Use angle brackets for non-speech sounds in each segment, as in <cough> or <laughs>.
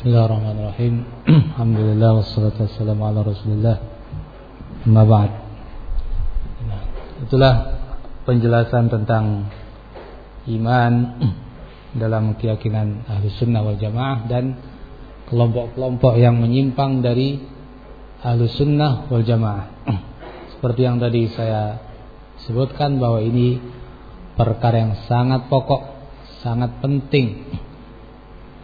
Bismillahirrahmanirrahim. <clears throat> Alhamdulillah wassalatu wassalamu ala Rasulillah. Amma ba'd. Nah, itulah penjelasan tentang iman <clears throat> dalam keyakinan Ahli Sunnah wal Jamaah dan kelompok-kelompok yang menyimpang dari Ahli Sunnah wal Jamaah. <clears throat> Seperti yang tadi saya sebutkan bahwa ini perkara yang sangat pokok, sangat penting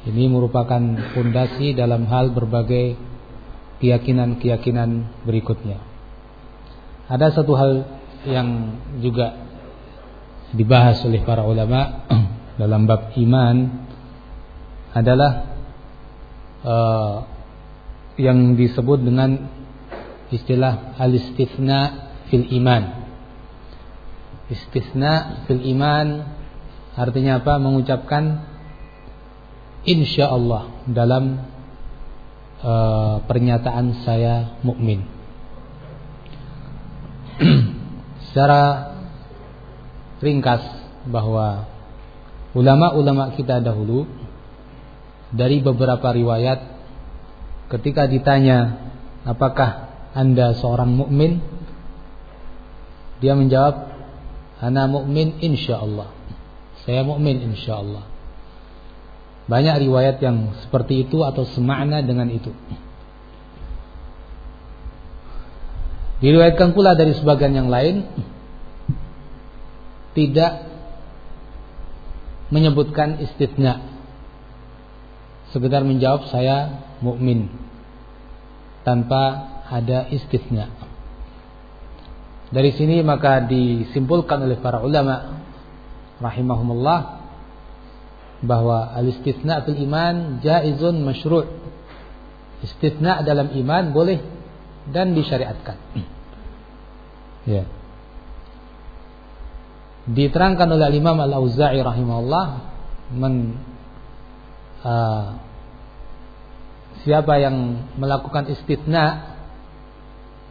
ini merupakan fondasi dalam hal berbagai keyakinan-keyakinan berikutnya. Ada satu hal yang juga dibahas oleh para ulama <clears throat> dalam bab iman adalah uh, yang disebut dengan istilah al-istithna fil iman. Istithna fil iman artinya apa? Mengucapkan insya Allah dalam uh, pernyataan saya mukmin. <clears throat> Secara ringkas bahwa ulama-ulama kita dahulu dari beberapa riwayat ketika ditanya apakah Anda seorang mukmin? Dia menjawab ana mukmin insyaallah saya mukmin insyaallah banyak riwayat yang seperti itu atau semakna dengan itu. Diriwayatkan pula dari sebagian yang lain tidak menyebutkan istitnya. Sekedar menjawab saya mukmin tanpa ada istitnya. Dari sini maka disimpulkan oleh para ulama rahimahumullah bahwa al-istitsna fil iman jaizun masyru'. Istitsna dalam iman boleh dan disyariatkan. <clears throat> ya. Diterangkan oleh Imam Al-Auza'i rahimahullah men uh, siapa yang melakukan istitsna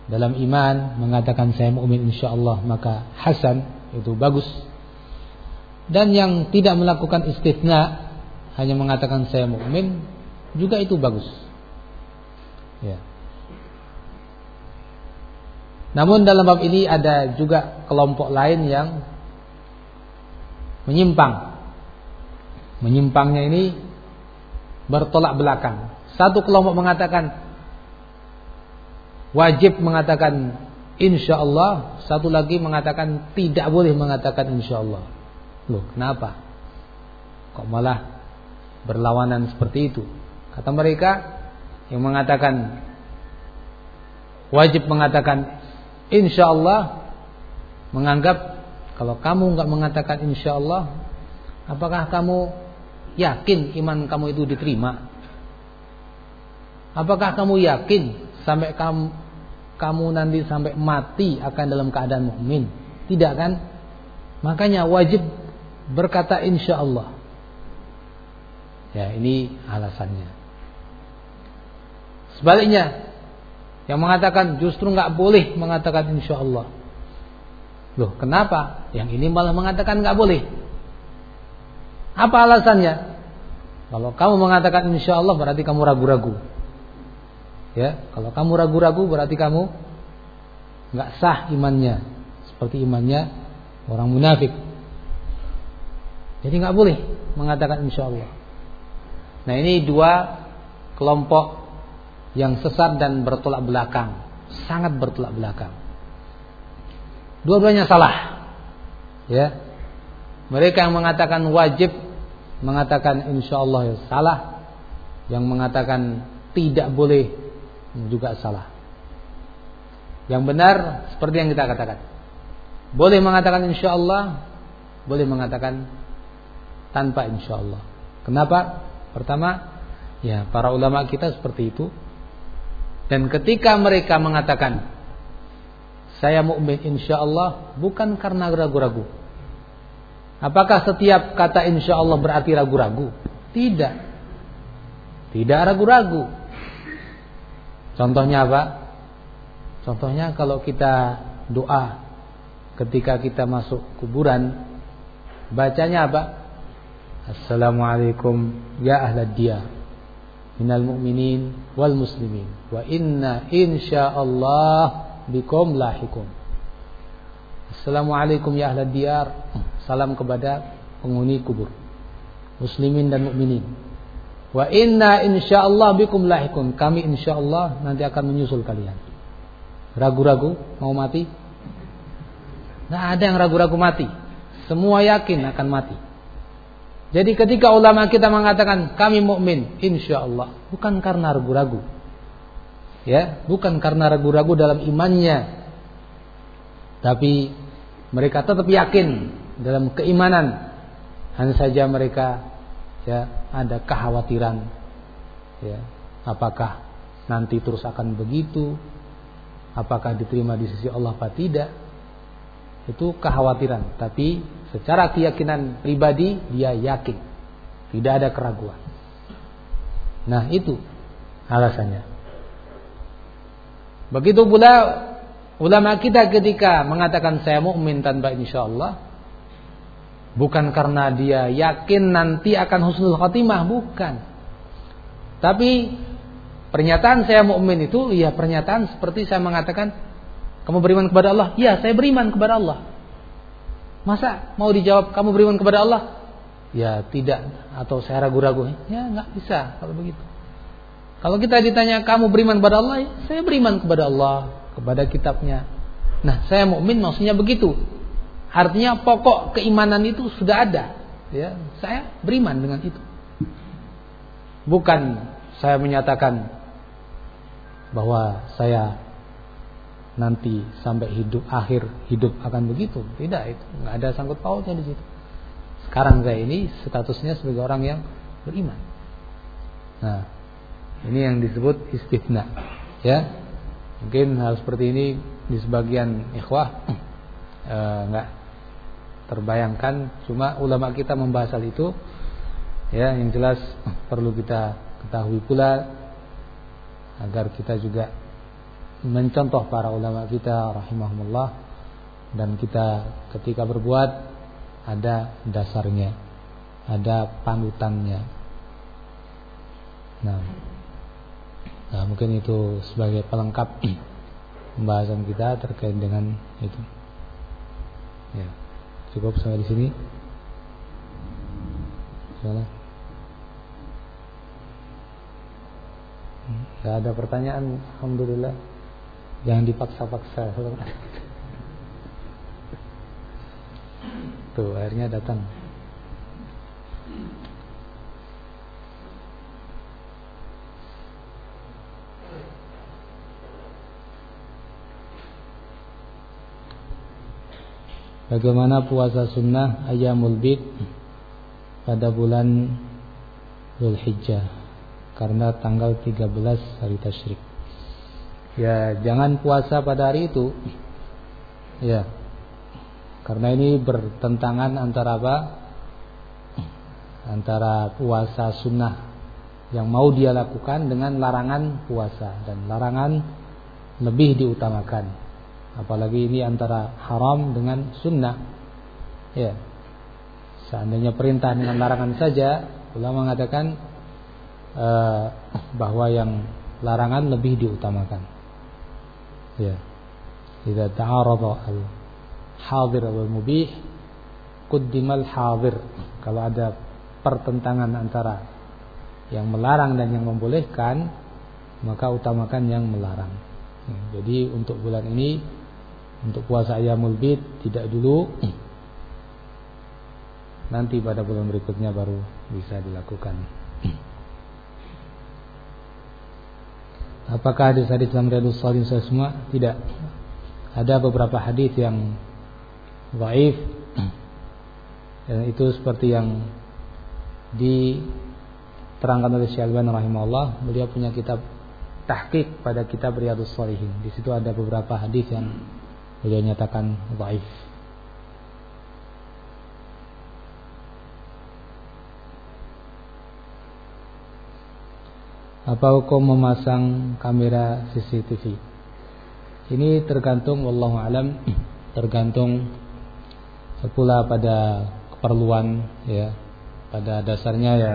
dalam iman mengatakan saya mukmin insyaallah maka hasan itu bagus dan yang tidak melakukan istitsna hanya mengatakan saya mukmin juga itu bagus. Ya. Namun dalam bab ini ada juga kelompok lain yang menyimpang. Menyimpangnya ini bertolak belakang. Satu kelompok mengatakan wajib mengatakan insya Allah, satu lagi mengatakan tidak boleh mengatakan insya Allah. Loh, kenapa? Kok malah berlawanan seperti itu? Kata mereka yang mengatakan wajib mengatakan insya Allah menganggap kalau kamu nggak mengatakan insya Allah, apakah kamu yakin iman kamu itu diterima? Apakah kamu yakin sampai kamu kamu nanti sampai mati akan dalam keadaan mukmin? Tidak kan? Makanya wajib berkata insya Allah. Ya ini alasannya. Sebaliknya, yang mengatakan justru nggak boleh mengatakan insya Allah. Loh, kenapa? Yang ini malah mengatakan nggak boleh. Apa alasannya? Kalau kamu mengatakan insya Allah berarti kamu ragu-ragu. Ya, kalau kamu ragu-ragu berarti kamu nggak sah imannya, seperti imannya orang munafik. Jadi nggak boleh mengatakan insya Allah. Nah ini dua kelompok yang sesat dan bertolak belakang, sangat bertolak belakang. Dua-duanya salah. Ya. Mereka yang mengatakan wajib mengatakan insya Allah ya salah, yang mengatakan tidak boleh juga salah. Yang benar seperti yang kita katakan. Boleh mengatakan insya Allah, boleh mengatakan tanpa insya Allah. Kenapa? Pertama, ya para ulama kita seperti itu. Dan ketika mereka mengatakan saya mukmin insya Allah bukan karena ragu-ragu. Apakah setiap kata insya Allah berarti ragu-ragu? Tidak. Tidak ragu-ragu. Contohnya apa? Contohnya kalau kita doa ketika kita masuk kuburan, bacanya apa? Assalamualaikum ya ahlad dia. minal mu'minin wal muslimin. Wa inna insyaallah bikum lahikum. Assalamualaikum ya ahlad diyar salam kepada penghuni kubur. Muslimin dan mukminin wa inna insyaallah bikum lahikum. Kami insyaallah nanti akan menyusul kalian. Ragu-ragu mau mati? Nggak ada yang ragu-ragu mati. Semua yakin akan mati jadi ketika ulama kita mengatakan kami mukmin, insya Allah bukan karena ragu-ragu, ya, bukan karena ragu-ragu dalam imannya, tapi mereka tetap yakin dalam keimanan. Hanya saja mereka ya ada kekhawatiran, ya, apakah nanti terus akan begitu, apakah diterima di sisi Allah atau tidak, itu kekhawatiran. Tapi Secara keyakinan pribadi dia yakin, tidak ada keraguan. Nah, itu alasannya. Begitu pula ulama kita ketika mengatakan saya mukmin tanpa insya Allah bukan karena dia yakin nanti akan husnul khotimah, bukan. Tapi pernyataan saya mukmin itu ya pernyataan seperti saya mengatakan kamu beriman kepada Allah? Ya, saya beriman kepada Allah. Masa mau dijawab kamu beriman kepada Allah? Ya tidak atau saya ragu-ragu. Ya nggak bisa kalau begitu. Kalau kita ditanya kamu beriman kepada Allah, ya, saya beriman kepada Allah, kepada kitabnya. Nah, saya mukmin maksudnya begitu. Artinya pokok keimanan itu sudah ada. Ya, saya beriman dengan itu. Bukan saya menyatakan bahwa saya nanti sampai hidup akhir hidup akan begitu. Tidak itu nggak ada sangkut pautnya di situ. Sekarang saya ini statusnya sebagai orang yang beriman. Nah ini yang disebut istifna ya. Mungkin hal seperti ini di sebagian ikhwah <clears throat> eh, nggak terbayangkan. Cuma ulama kita membahas hal itu ya yang jelas <clears throat> perlu kita ketahui pula agar kita juga mencontoh para ulama kita rahimahumullah dan kita ketika berbuat ada dasarnya, ada panutannya. Nah, nah mungkin itu sebagai pelengkap pembahasan kita terkait dengan itu. Ya, cukup sampai di sini. Salah. Tidak ada pertanyaan, alhamdulillah. Jangan dipaksa-paksa. Tuh, akhirnya datang. Bagaimana puasa sunnah ayamul bid pada bulan Zulhijjah karena tanggal 13 hari tasyrik ya jangan puasa pada hari itu. Ya. Karena ini bertentangan antara apa? Antara puasa sunnah yang mau dia lakukan dengan larangan puasa. Dan larangan lebih diutamakan. Apalagi ini antara haram dengan sunnah. Ya. Seandainya perintah dengan larangan saja ulama mengatakan uh, bahwa yang larangan lebih diutamakan ya. Idza ta'arada al hadir wal mubih quddimal hadir. Kalau ada pertentangan antara yang melarang dan yang membolehkan maka utamakan yang melarang. Ya, jadi untuk bulan ini untuk puasa ayamul bid tidak dulu. Nanti pada bulan berikutnya baru bisa dilakukan Apakah hadis-hadis dalam Riyadhus Shalihin semua? Tidak. Ada beberapa hadis yang dhaif. Dan <clears throat> itu seperti yang diterangkan oleh Syalban rahimahullah, beliau punya kitab tahqiq pada kitab Riyadhus Shalihin. Di situ ada beberapa hadis yang beliau nyatakan dhaif. Apa hukum memasang kamera CCTV? Ini tergantung wallahu alam tergantung pula pada keperluan ya. Pada dasarnya ya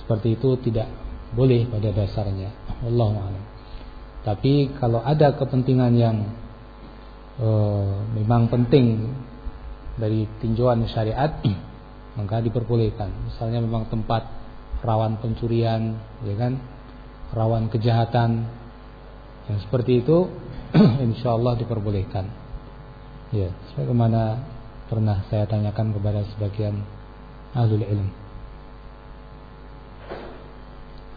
seperti itu tidak boleh pada dasarnya. Allah a'lam. Tapi kalau ada kepentingan yang uh, memang penting dari tinjauan syariat, <clears throat> maka diperbolehkan. Misalnya memang tempat rawan pencurian, ya kan, rawan kejahatan, yang seperti itu, <clears throat> insya Allah diperbolehkan. Ya, sebagaimana pernah saya tanyakan kepada sebagian ahlul ilm.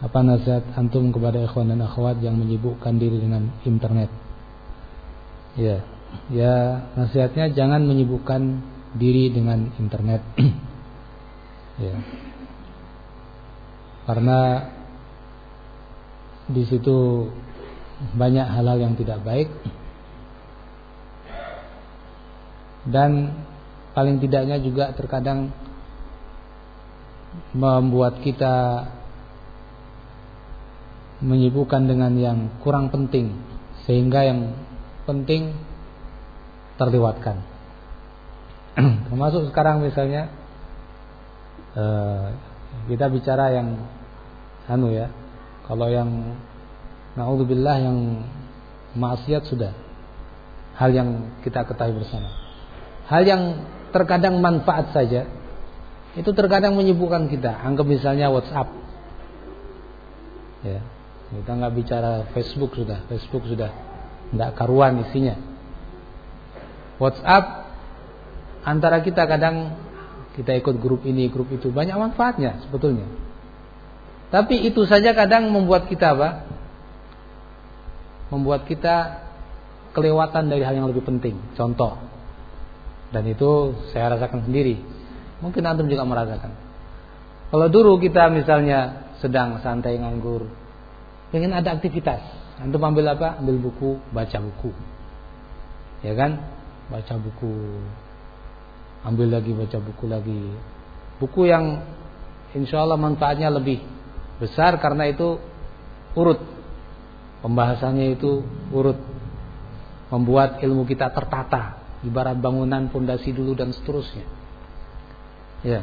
Apa nasihat antum kepada ikhwan dan akhwat yang menyibukkan diri dengan internet? Ya, ya nasihatnya jangan menyibukkan diri dengan internet. <clears throat> ya. Karena di situ banyak hal-hal yang tidak baik dan paling tidaknya juga terkadang membuat kita menyibukkan dengan yang kurang penting sehingga yang penting terlewatkan. <clears throat> Termasuk sekarang misalnya eh, kita bicara yang anu ya, kalau yang naudzubillah yang maksiat sudah hal yang kita ketahui bersama. Hal yang terkadang manfaat saja itu terkadang menyibukkan kita. Anggap misalnya WhatsApp. Ya, kita nggak bicara Facebook sudah. Facebook sudah nggak karuan isinya. WhatsApp antara kita kadang kita ikut grup ini, grup itu banyak manfaatnya sebetulnya. Tapi itu saja kadang membuat kita apa? Membuat kita kelewatan dari hal yang lebih penting. Contoh, dan itu saya rasakan sendiri. Mungkin antum juga merasakan. Kalau dulu kita misalnya sedang santai nganggur, ingin ada aktivitas, antum ambil apa? Ambil buku, baca buku. Ya kan? Baca buku. Ambil lagi baca buku lagi. Buku yang insya Allah manfaatnya lebih besar karena itu urut. Pembahasannya itu urut. Membuat ilmu kita tertata ibarat bangunan pondasi dulu dan seterusnya. Ya.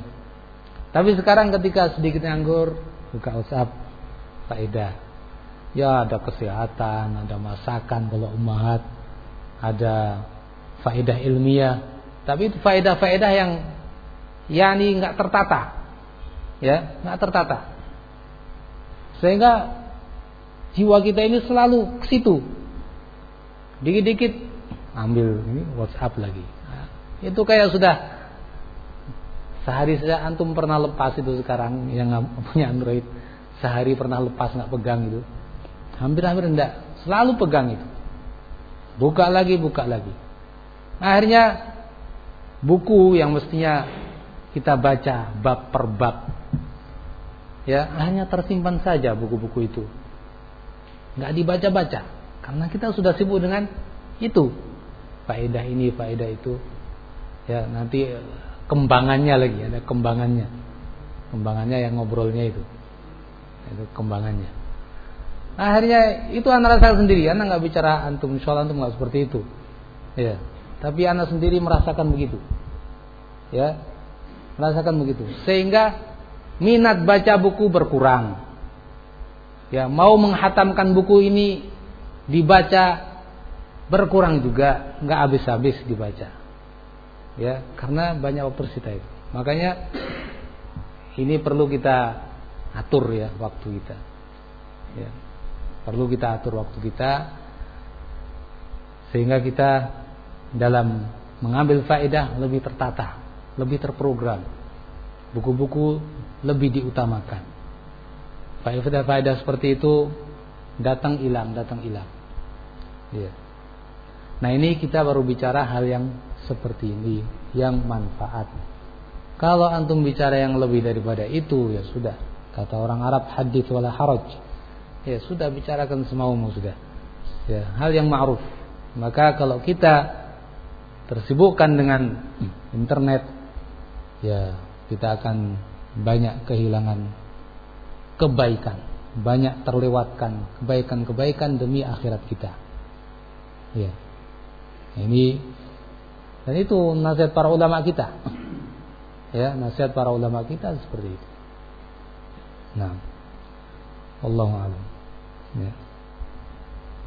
Tapi sekarang ketika sedikit nganggur, buka WhatsApp, faedah. Ya ada kesehatan, ada masakan kalau umat, ada faedah ilmiah. Tapi itu faedah-faedah yang yakni nggak tertata, ya nggak tertata. Sehingga jiwa kita ini selalu ke situ. Dikit-dikit ambil ini WhatsApp lagi. Nah, itu kayak sudah sehari saja antum pernah lepas itu sekarang yang <laughs> punya Android sehari pernah lepas nggak pegang itu hampir-hampir enggak selalu pegang itu buka lagi buka lagi akhirnya buku yang mestinya kita baca bab per bab ya hanya tersimpan saja buku-buku itu nggak dibaca-baca karena kita sudah sibuk dengan itu faedah ini, faedah itu. Ya, nanti kembangannya lagi, ada kembangannya. Kembangannya yang ngobrolnya itu. Itu kembangannya. Akhirnya itu anak saya sendiri, anak nggak bicara antum, soal antum nggak seperti itu. Ya, tapi anak sendiri merasakan begitu. Ya, merasakan begitu. Sehingga minat baca buku berkurang. Ya, mau menghatamkan buku ini dibaca berkurang juga nggak habis-habis dibaca ya karena banyak opersita itu makanya ini perlu kita atur ya waktu kita ya perlu kita atur waktu kita sehingga kita dalam mengambil faedah lebih tertata lebih terprogram buku-buku lebih diutamakan faedah-faedah seperti itu datang hilang datang hilang ya Nah ini kita baru bicara hal yang seperti ini yang manfaat. Kalau antum bicara yang lebih daripada itu ya sudah. Kata orang Arab hadith wala haraj. Ya sudah bicarakan semaumu sudah. Ya, hal yang ma'ruf. Maka kalau kita tersibukkan dengan internet ya kita akan banyak kehilangan kebaikan, banyak terlewatkan kebaikan-kebaikan demi akhirat kita. Ya. Ini dan itu nasihat para ulama kita. Ya, nasihat para ulama kita seperti itu. Nah, Wallahu a'lam. Ya.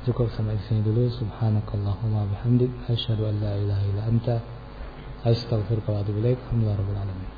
ذكر سمعت سنين دلول سبحانك اللهم وبحمدك أشهد أن لا إله إلا أنت أستغفرك وأتوب إليك الحمد لله رب العالمين